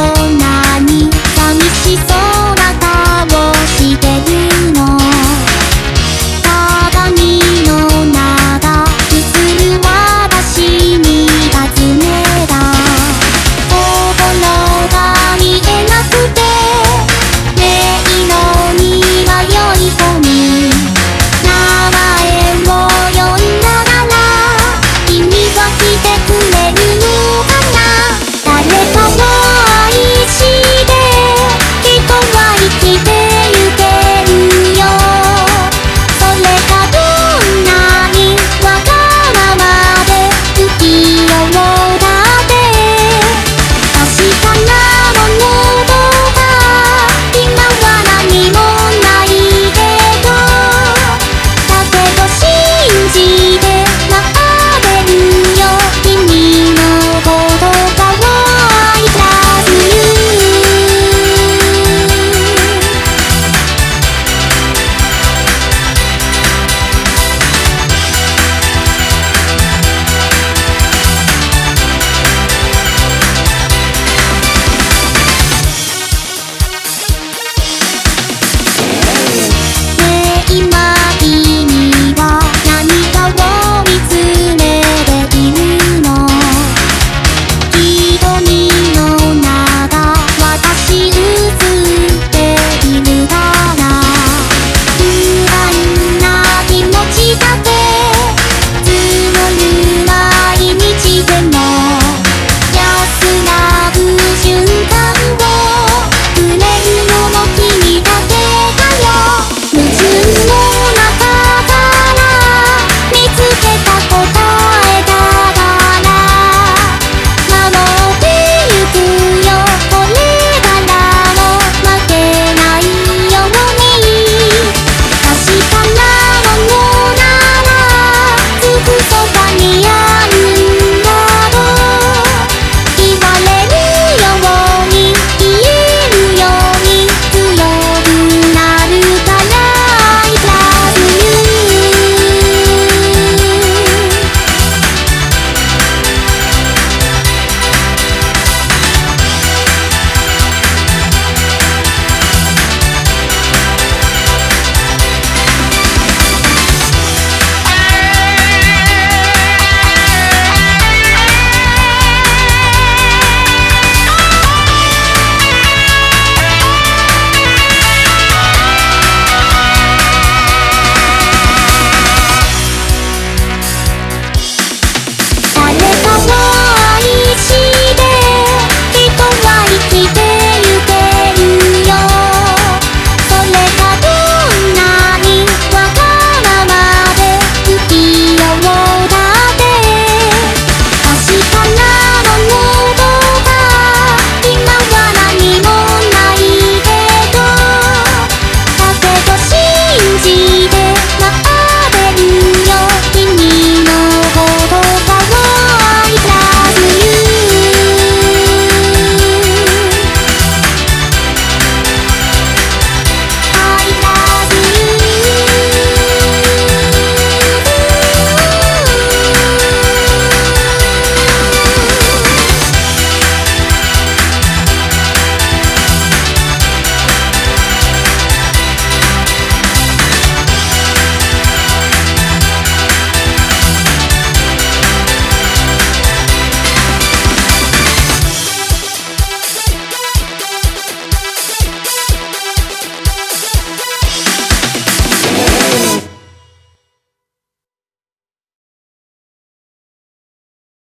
corazón